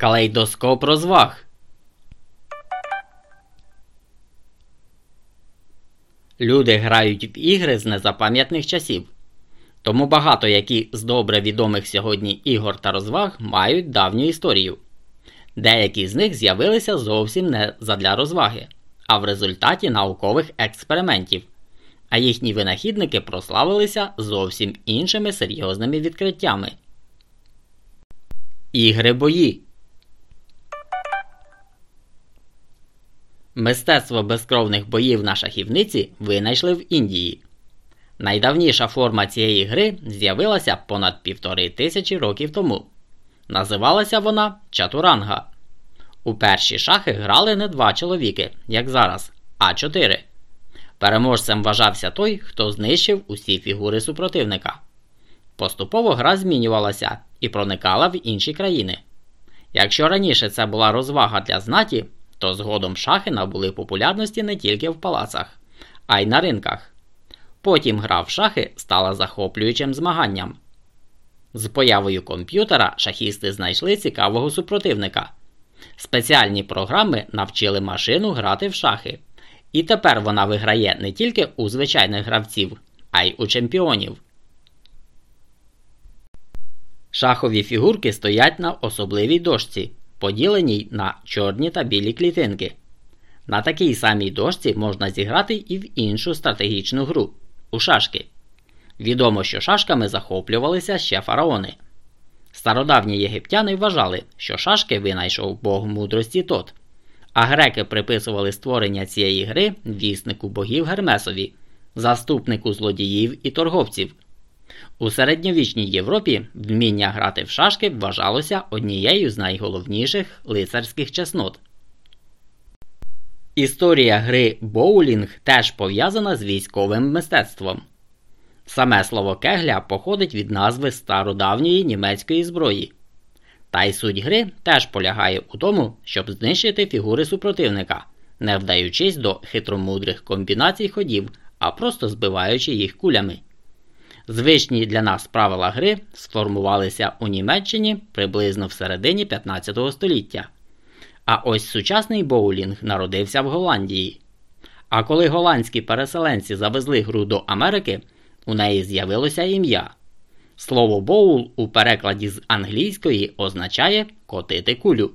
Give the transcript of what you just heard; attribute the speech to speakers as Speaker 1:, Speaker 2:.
Speaker 1: Калейдоскоп розваг. Люди грають в ігри з незапам'ятних часів. Тому багато які з добре відомих сьогодні ігор та розваг мають давню історію. Деякі з них з'явилися зовсім не задля розваги, а в результаті наукових експериментів. А їхні винахідники прославилися зовсім іншими серйозними відкриттями. Ігри бої. Мистецтво безкровних боїв на шахівниці винайшли в Індії. Найдавніша форма цієї гри з'явилася понад півтори тисячі років тому. Називалася вона Чатуранга. У перші шахи грали не два чоловіки, як зараз, а чотири. Переможцем вважався той, хто знищив усі фігури супротивника. Поступово гра змінювалася і проникала в інші країни. Якщо раніше це була розвага для знаті, то згодом шахи набули популярності не тільки в палацах, а й на ринках. Потім гра в шахи стала захоплюючим змаганням. З появою комп'ютера шахісти знайшли цікавого супротивника. Спеціальні програми навчили машину грати в шахи. І тепер вона виграє не тільки у звичайних гравців, а й у чемпіонів. Шахові фігурки стоять на особливій дошці, поділеній на чорні та білі клітинки. На такій самій дошці можна зіграти і в іншу стратегічну гру у шашки. Відомо, що шашками захоплювалися ще фараони. Стародавні єгиптяни вважали, що шашки винайшов Бог мудрості тот, а греки приписували створення цієї гри віснику богів Гермесові, заступнику злодіїв і торговців. У середньовічній Європі вміння грати в шашки вважалося однією з найголовніших лицарських чеснот. Історія гри боулінг теж пов'язана з військовим мистецтвом. Саме слово кегля походить від назви стародавньої німецької зброї. Та й суть гри теж полягає у тому, щоб знищити фігури супротивника, не вдаючись до хитромудрих комбінацій ходів, а просто збиваючи їх кулями. Звичні для нас правила гри сформувалися у Німеччині приблизно в середині 15 століття. А ось сучасний боулінг народився в Голландії. А коли голландські переселенці завезли гру до Америки, у неї з'явилося ім'я. Слово боул у перекладі з англійської означає котити кулю.